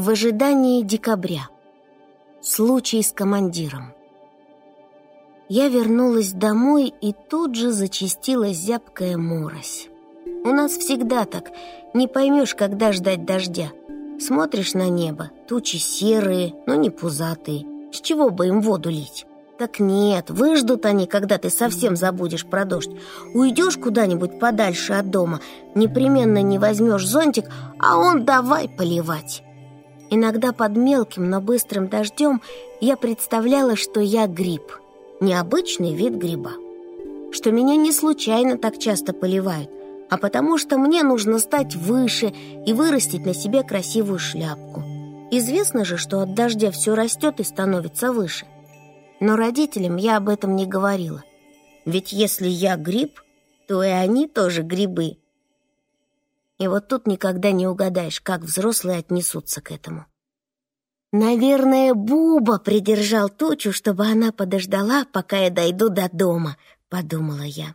В ожидании декабря. Случай с командиром. Я вернулась домой, и тут же зачастила зябкая морось. У нас всегда так, не поймешь, когда ждать дождя. Смотришь на небо, тучи серые, но не пузатые. С чего бы им воду лить? Так нет, выждут они, когда ты совсем забудешь про дождь. Уйдешь куда-нибудь подальше от дома, непременно не возьмешь зонтик, а он давай поливать. Иногда под мелким, но быстрым дождем я представляла, что я гриб, необычный вид гриба. Что меня не случайно так часто поливают, а потому что мне нужно стать выше и вырастить на себе красивую шляпку. Известно же, что от дождя все растет и становится выше. Но родителям я об этом не говорила. Ведь если я гриб, то и они тоже грибы. И вот тут никогда не угадаешь, как взрослые отнесутся к этому. «Наверное, Буба придержал тучу, чтобы она подождала, пока я дойду до дома», — подумала я.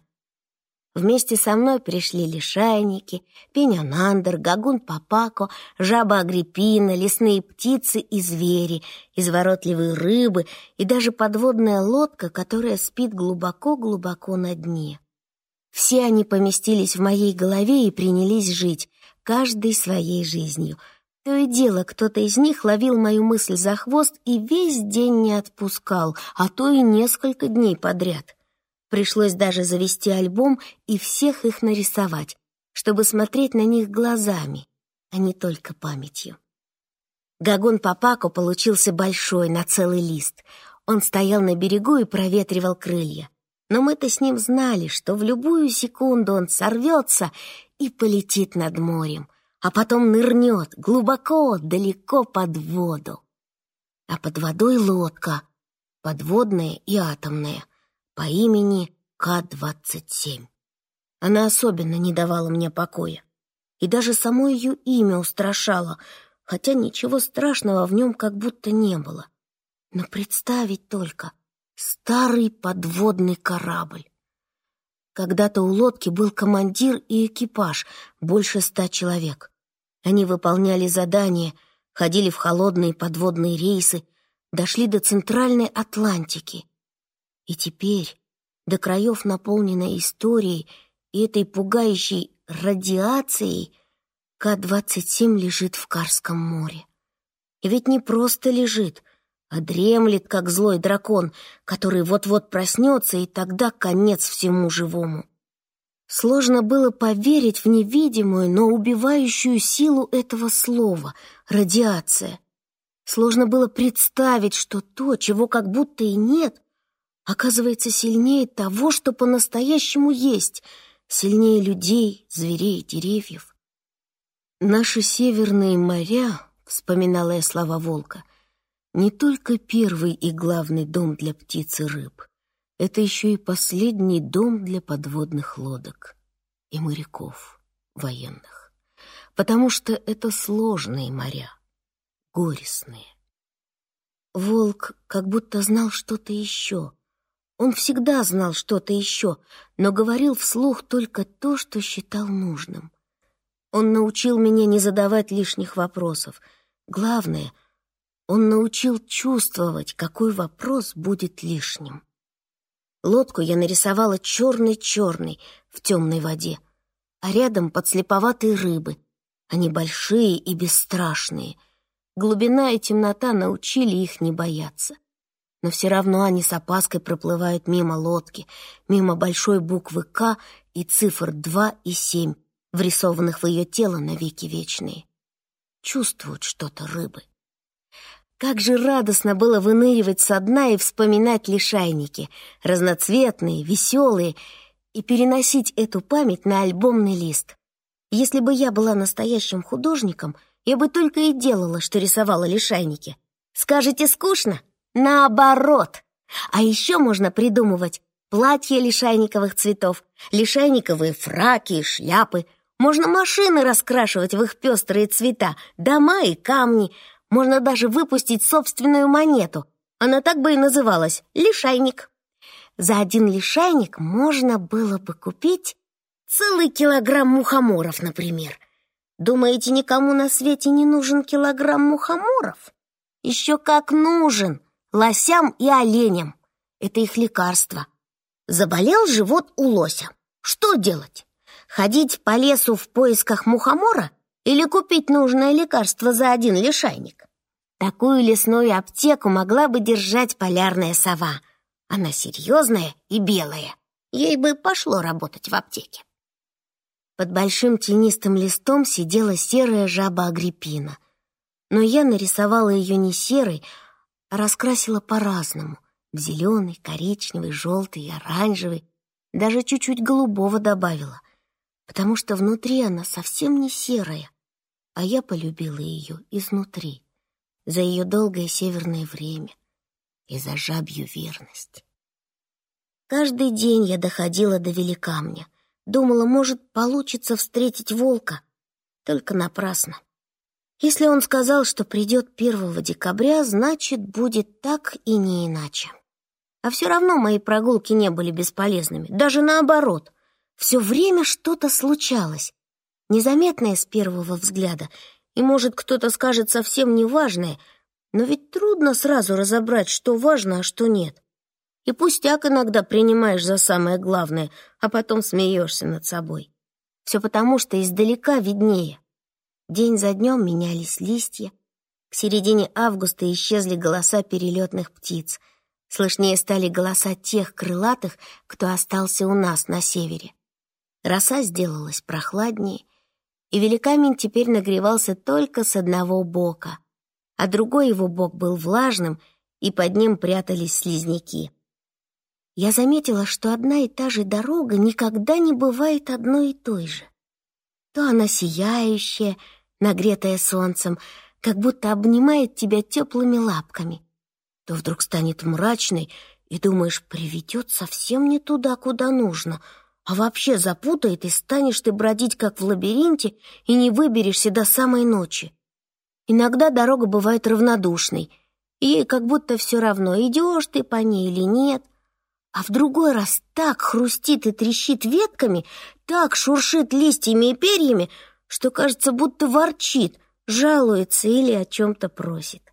Вместе со мной пришли лишайники, пенянандр, гагун папако, жаба агриппина, лесные птицы и звери, изворотливые рыбы и даже подводная лодка, которая спит глубоко-глубоко на дне. Все они поместились в моей голове и принялись жить, каждой своей жизнью. То и дело, кто-то из них ловил мою мысль за хвост и весь день не отпускал, а то и несколько дней подряд. Пришлось даже завести альбом и всех их нарисовать, чтобы смотреть на них глазами, а не только памятью. Гагон Папако получился большой, на целый лист. Он стоял на берегу и проветривал крылья. Но мы-то с ним знали, что в любую секунду он сорвется и полетит над морем, а потом нырнет глубоко, далеко под воду. А под водой лодка, подводная и атомная, по имени К-27. Она особенно не давала мне покоя. И даже само ее имя устрашало, хотя ничего страшного в нем как будто не было. Но представить только — Старый подводный корабль. Когда-то у лодки был командир и экипаж, больше ста человек. Они выполняли задания, ходили в холодные подводные рейсы, дошли до Центральной Атлантики. И теперь, до краев наполненной историей и этой пугающей радиацией, К-27 лежит в Карском море. И ведь не просто лежит — а дремлет, как злой дракон, который вот-вот проснется, и тогда конец всему живому. Сложно было поверить в невидимую, но убивающую силу этого слова — радиация. Сложно было представить, что то, чего как будто и нет, оказывается сильнее того, что по-настоящему есть, сильнее людей, зверей, деревьев. «Наши северные моря», — вспоминала я слова волка, — не только первый и главный дом для птиц и рыб, это еще и последний дом для подводных лодок и моряков военных, потому что это сложные моря, горестные. Волк как будто знал что-то еще. Он всегда знал что-то еще, но говорил вслух только то, что считал нужным. Он научил меня не задавать лишних вопросов. Главное — он научил чувствовать, какой вопрос будет лишним. Лодку я нарисовала черный-черный в темной воде, а рядом подслеповатые рыбы. Они большие и бесстрашные. Глубина и темнота научили их не бояться. Но все равно они с опаской проплывают мимо лодки, мимо большой буквы «К» и цифр 2 и 7, врисованных в ее тело навеки вечные. Чувствуют что-то рыбы. Как же радостно было выныривать со дна и вспоминать лишайники, разноцветные, веселые, и переносить эту память на альбомный лист. Если бы я была настоящим художником, я бы только и делала, что рисовала лишайники. Скажете, скучно? Наоборот! А еще можно придумывать платья лишайниковых цветов, лишайниковые фраки и шляпы. Можно машины раскрашивать в их пестрые цвета, дома и камни — можно даже выпустить собственную монету. Она так бы и называлась — лишайник. За один лишайник можно было бы купить целый килограмм мухоморов, например. Думаете, никому на свете не нужен килограмм мухоморов? Еще как нужен! Лосям и оленям. Это их лекарство. Заболел живот у лося. Что делать? Ходить по лесу в поисках мухомора или купить нужное лекарство за один лишайник? Такую лесную аптеку могла бы держать полярная сова. Она серьезная и белая. Ей бы пошло работать в аптеке. Под большим тенистым листом сидела серая жаба Агриппина. Но я нарисовала ее не серой, а раскрасила по-разному. В зеленый, коричневый, желтый, оранжевый. Даже чуть-чуть голубого добавила. Потому что внутри она совсем не серая. А я полюбила ее изнутри. За ее долгое северное время. И за жабью верность. Каждый день я доходила до Великамня. Думала, может, получится встретить волка. Только напрасно. Если он сказал, что придет 1 декабря, значит, будет так и не иначе. А все равно мои прогулки не были бесполезными. Даже наоборот. Все время что-то случалось. Незаметное с первого взгляда. И, может, кто-то скажет совсем неважное. Но ведь трудно сразу разобрать, что важно, а что нет. И пустяк иногда принимаешь за самое главное, а потом смеешься над собой. Все потому, что издалека виднее. День за днем менялись листья. К середине августа исчезли голоса перелетных птиц. Слышнее стали голоса тех крылатых, кто остался у нас на севере. Роса сделалась прохладнее, и великамень теперь нагревался только с одного бока, а другой его бок был влажным, и под ним прятались слизняки я заметила, что одна и та же дорога никогда не бывает одной и той же. То она сияющая, нагретая солнцем, как будто обнимает тебя теплыми лапками, то вдруг станет мрачной, и думаешь, приведет совсем не туда, куда нужно, а вообще запутает, и станешь ты бродить, как в лабиринте, и не выберешься до самой ночи. Иногда дорога бывает равнодушной, и ей как будто все равно, идешь ты по ней или нет — а в другой раз так хрустит и трещит ветками, так шуршит листьями и перьями, что кажется, будто ворчит, жалуется или о чем-то просит.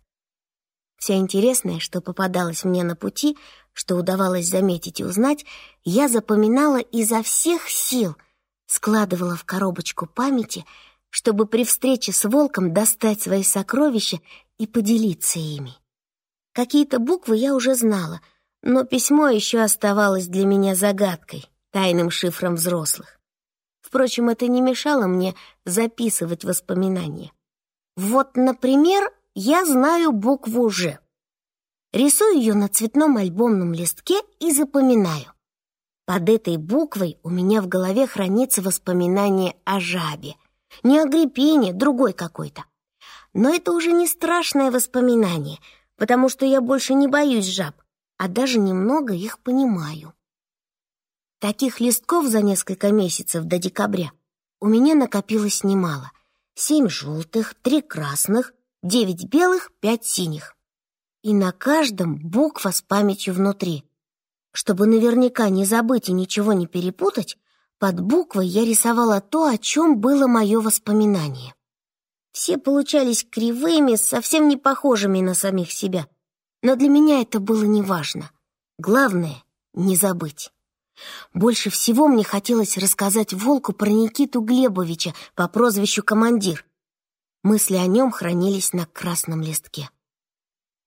Все интересное, что попадалось мне на пути, что удавалось заметить и узнать, я запоминала изо всех сил, складывала в коробочку памяти, чтобы при встрече с волком достать свои сокровища и поделиться ими. Какие-то буквы я уже знала — но письмо еще оставалось для меня загадкой, тайным шифром взрослых. Впрочем, это не мешало мне записывать воспоминания. Вот, например, я знаю букву «Ж». Рисую ее на цветном альбомном листке и запоминаю. Под этой буквой у меня в голове хранится воспоминание о жабе. Не о гриппине, другой какой-то. Но это уже не страшное воспоминание, потому что я больше не боюсь жаб а даже немного их понимаю. Таких листков за несколько месяцев до декабря у меня накопилось немало. Семь желтых, три красных, девять белых, пять синих. И на каждом буква с памятью внутри. Чтобы наверняка не забыть и ничего не перепутать, под буквой я рисовала то, о чем было мое воспоминание. Все получались кривыми, совсем не похожими на самих себя. Но для меня это было неважно. Главное — не забыть. Больше всего мне хотелось рассказать Волку про Никиту Глебовича по прозвищу «Командир». Мысли о нем хранились на красном листке.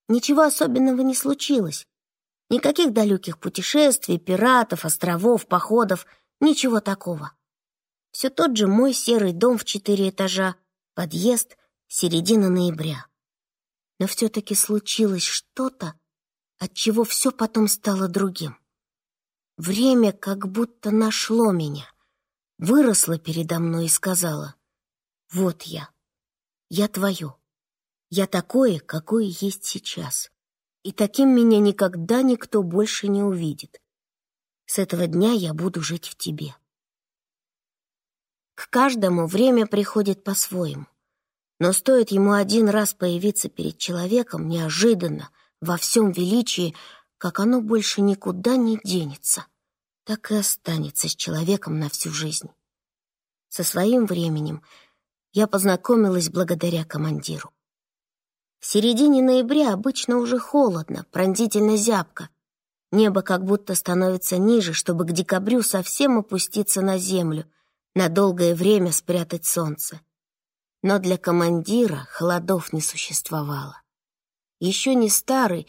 Ничего особенного не случилось. Никаких далеких путешествий, пиратов, островов, походов, ничего такого. Все тот же мой серый дом в четыре этажа, подъезд, середина ноября. Но все-таки случилось что-то, от чего все потом стало другим. Время как будто нашло меня, выросло передо мной и сказала, «Вот я, я твое, я такое, какое есть сейчас, и таким меня никогда никто больше не увидит. С этого дня я буду жить в тебе». К каждому время приходит по-своему. Но стоит ему один раз появиться перед человеком неожиданно, во всем величии, как оно больше никуда не денется, так и останется с человеком на всю жизнь. Со своим временем я познакомилась благодаря командиру. В середине ноября обычно уже холодно, пронзительно зябко. Небо как будто становится ниже, чтобы к декабрю совсем опуститься на землю, на долгое время спрятать солнце. Но для командира холодов не существовало. Еще не старый,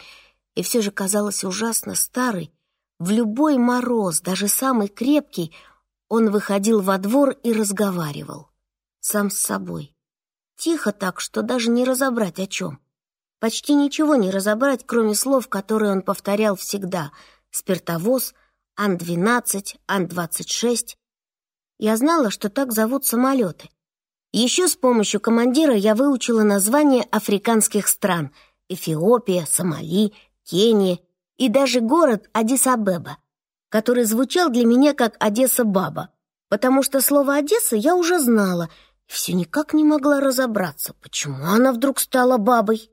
и все же казалось ужасно старый, в любой мороз, даже самый крепкий, он выходил во двор и разговаривал. Сам с собой. Тихо так, что даже не разобрать о чем. Почти ничего не разобрать, кроме слов, которые он повторял всегда. Спиртовоз, Ан-12, Ан-26. Я знала, что так зовут самолеты. Еще с помощью командира я выучила названия африканских стран — Эфиопия, Сомали, Кения и даже город Адис-Абеба, который звучал для меня как Одесса-Баба, потому что слово «Одесса» я уже знала и все никак не могла разобраться, почему она вдруг стала бабой.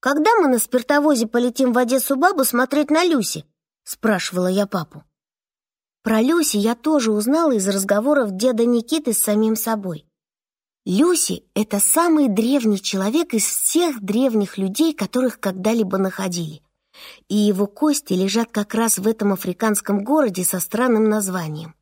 «Когда мы на спиртовозе полетим в Одессу-Бабу смотреть на Люси?» — спрашивала я папу. Про Люси я тоже узнала из разговоров деда Никиты с самим собой. Люси — это самый древний человек из всех древних людей, которых когда-либо находили. И его кости лежат как раз в этом африканском городе со странным названием.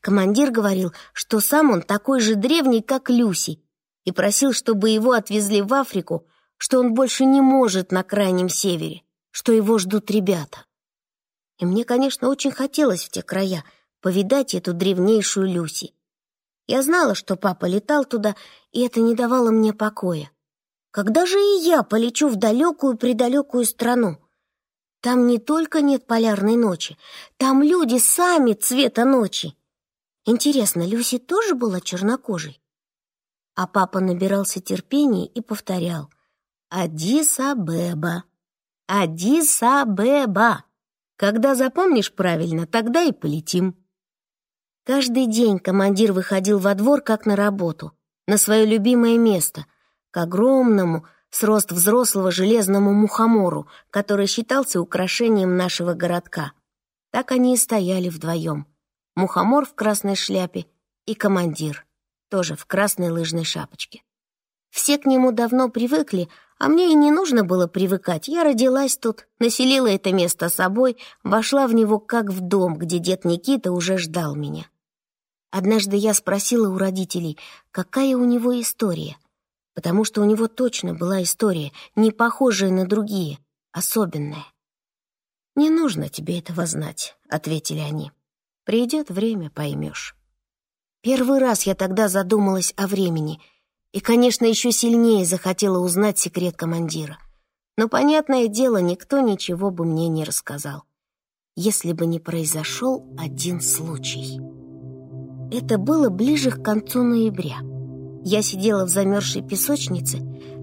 Командир говорил, что сам он такой же древний, как Люси, и просил, чтобы его отвезли в Африку, что он больше не может на Крайнем Севере, что его ждут ребята. И мне, конечно, очень хотелось в те края повидать эту древнейшую Люси. Я знала, что папа летал туда, и это не давало мне покоя. Когда же и я полечу в далекую-предалекую страну? Там не только нет полярной ночи, там люди сами цвета ночи. Интересно, Люси тоже была чернокожей? А папа набирался терпения и повторял «Адис-Абеба! Адис-Абеба! Когда запомнишь правильно, тогда и полетим». Каждый день командир выходил во двор как на работу, на свое любимое место, к огромному, с рост взрослого железному мухомору, который считался украшением нашего городка. Так они и стояли вдвоем. Мухомор в красной шляпе и командир, тоже в красной лыжной шапочке. Все к нему давно привыкли, а мне и не нужно было привыкать. Я родилась тут, населила это место собой, вошла в него как в дом, где дед Никита уже ждал меня. Однажды я спросила у родителей, какая у него история, потому что у него точно была история, не похожая на другие, особенная. «Не нужно тебе этого знать», — ответили они. «Придет время, поймешь». Первый раз я тогда задумалась о времени и, конечно, еще сильнее захотела узнать секрет командира. Но, понятное дело, никто ничего бы мне не рассказал, если бы не произошел один случай. Это было ближе к концу ноября. Я сидела в замерзшей песочнице.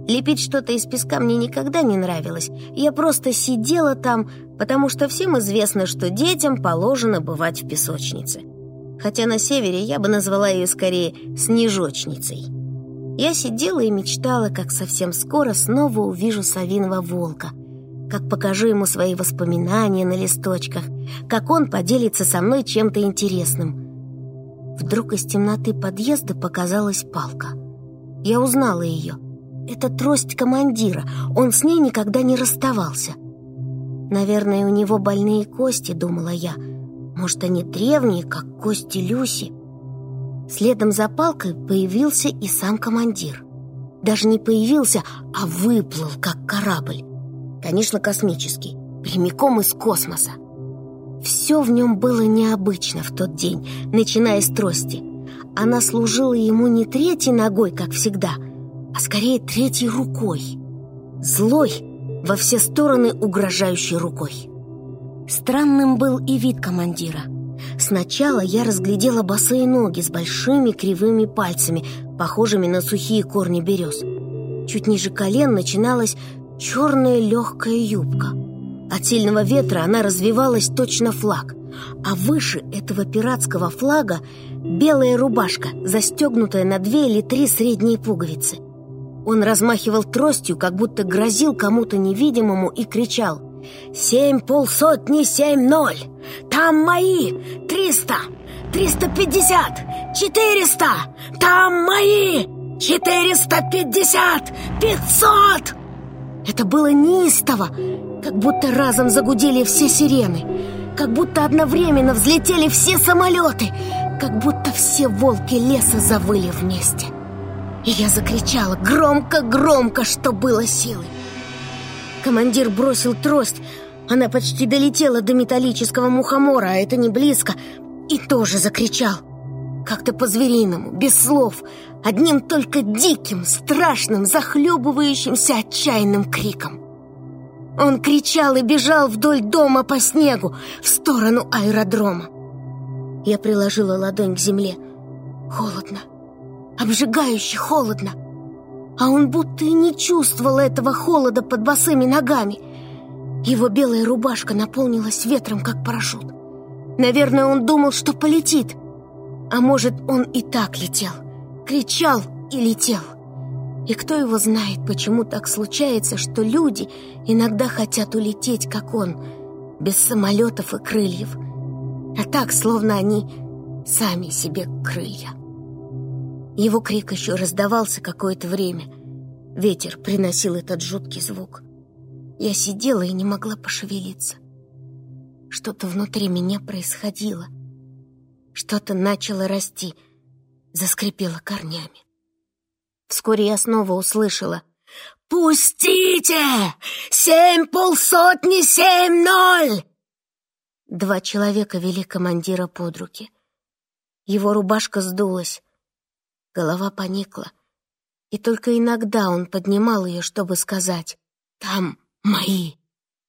Лепить что-то из песка мне никогда не нравилось. Я просто сидела там, потому что всем известно, что детям положено бывать в песочнице. Хотя на севере я бы назвала ее скорее «снежочницей». Я сидела и мечтала, как совсем скоро снова увижу совиного волка, как покажу ему свои воспоминания на листочках, как он поделится со мной чем-то интересным – Вдруг из темноты подъезда показалась палка. Я узнала ее. Это трость командира, он с ней никогда не расставался. Наверное, у него больные кости, думала я. Может, они древние, как кости Люси. Следом за палкой появился и сам командир. Даже не появился, а выплыл, как корабль. Конечно, космический, прямиком из космоса. Все в нем было необычно в тот день, начиная с трости. Она служила ему не третьей ногой, как всегда, а скорее третьей рукой. Злой, во все стороны угрожающей рукой. Странным был и вид командира. Сначала я разглядела босые ноги с большими кривыми пальцами, похожими на сухие корни берез. Чуть ниже колен начиналась черная легкая юбка — от сильного ветра она развивалась точно флаг, а выше этого пиратского флага белая рубашка, застегнутая на две или три средние пуговицы. Он размахивал тростью, как будто грозил кому-то невидимому и кричал «Семь полсотни, семь ноль! Там мои! Триста! Триста пятьдесят! Четыреста! Там мои!» Четыреста пятьдесят! Пятьсот!» Это было неистово, как будто разом загудели все сирены, как будто одновременно взлетели все самолеты, как будто все волки леса завыли вместе. И я закричала громко-громко, что было силы. Командир бросил трость, она почти долетела до металлического мухомора, а это не близко, и тоже закричал. Как-то по-звериному, без слов, одним только диким, страшным, захлебывающимся отчаянным криком. Он кричал и бежал вдоль дома по снегу, в сторону аэродрома. Я приложила ладонь к земле. Холодно, обжигающе холодно. А он будто и не чувствовал этого холода под босыми ногами. Его белая рубашка наполнилась ветром, как парашют. Наверное, он думал, что полетит. А может, он и так летел. Кричал и летел. И кто его знает, почему так случается, что люди иногда хотят улететь, как он, без самолетов и крыльев. А так, словно они сами себе крылья. Его крик еще раздавался какое-то время. Ветер приносил этот жуткий звук. Я сидела и не могла пошевелиться. Что-то внутри меня происходило. Что-то начало расти, заскрипело корнями. Вскоре я снова услышала «Пустите! Семь полсотни, семь ноль!» Два человека вели командира под руки. Его рубашка сдулась, голова поникла, и только иногда он поднимал ее, чтобы сказать «Там мои»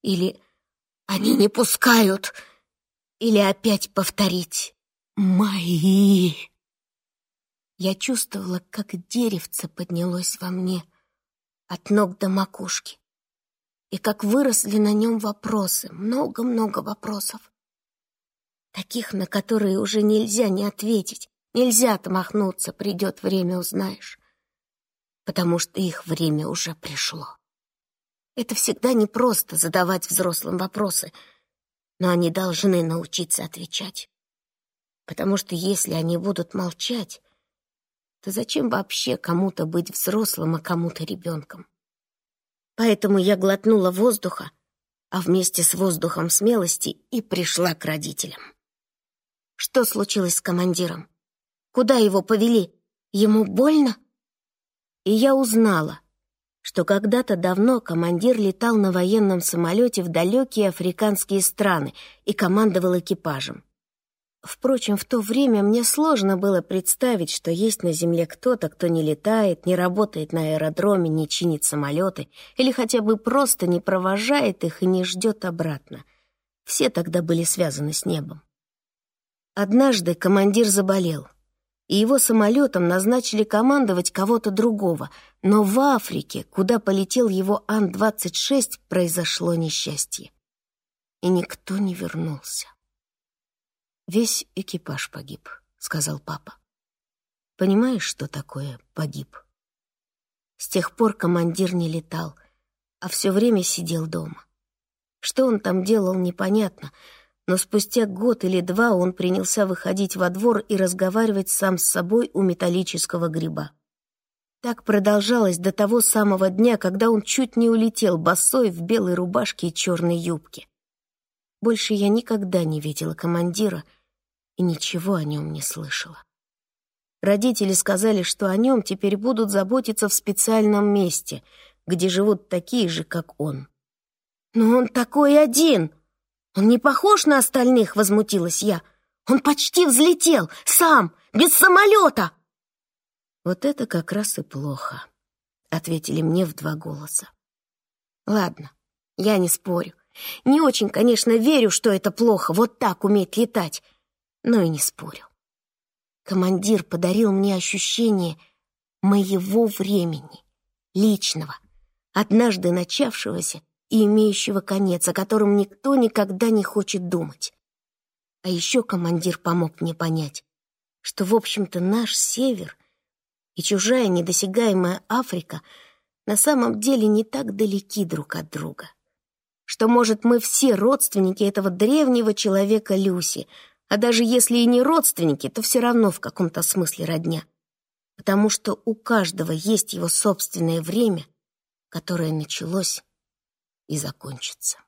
или «Они не пускают» или опять повторить «Мои». Я чувствовала, как деревце поднялось во мне от ног до макушки, и как выросли на нем вопросы, много-много вопросов. Таких, на которые уже нельзя не ответить, нельзя отмахнуться, придет время, узнаешь. Потому что их время уже пришло. Это всегда непросто задавать взрослым вопросы, но они должны научиться отвечать. Потому что если они будут молчать, то зачем вообще кому-то быть взрослым, а кому-то ребенком? Поэтому я глотнула воздуха, а вместе с воздухом смелости и пришла к родителям. Что случилось с командиром? Куда его повели? Ему больно? И я узнала, что когда-то давно командир летал на военном самолете в далекие африканские страны и командовал экипажем. Впрочем, в то время мне сложно было представить, что есть на Земле кто-то, кто не летает, не работает на аэродроме, не чинит самолеты или хотя бы просто не провожает их и не ждет обратно. Все тогда были связаны с небом. Однажды командир заболел, и его самолетом назначили командовать кого-то другого, но в Африке, куда полетел его Ан-26, произошло несчастье. И никто не вернулся. «Весь экипаж погиб», — сказал папа. «Понимаешь, что такое погиб?» С тех пор командир не летал, а все время сидел дома. Что он там делал, непонятно — но спустя год или два он принялся выходить во двор и разговаривать сам с собой у металлического гриба. Так продолжалось до того самого дня, когда он чуть не улетел босой в белой рубашке и черной юбке. Больше я никогда не видела командира и ничего о нем не слышала. Родители сказали, что о нем теперь будут заботиться в специальном месте, где живут такие же, как он. «Но он такой один!» «Он не похож на остальных», — возмутилась я. «Он почти взлетел, сам, без самолета!» «Вот это как раз и плохо», — ответили мне в два голоса. «Ладно, я не спорю. Не очень, конечно, верю, что это плохо, вот так уметь летать, но и не спорю. Командир подарил мне ощущение моего времени, личного, однажды начавшегося и имеющего конец, о котором никто никогда не хочет думать. А еще командир помог мне понять, что, в общем-то, наш север и чужая недосягаемая Африка на самом деле не так далеки друг от друга. Что, может, мы все родственники этого древнего человека Люси, а даже если и не родственники, то все равно в каком-то смысле родня. потому что у каждого есть его собственное время, которое началось и закончится.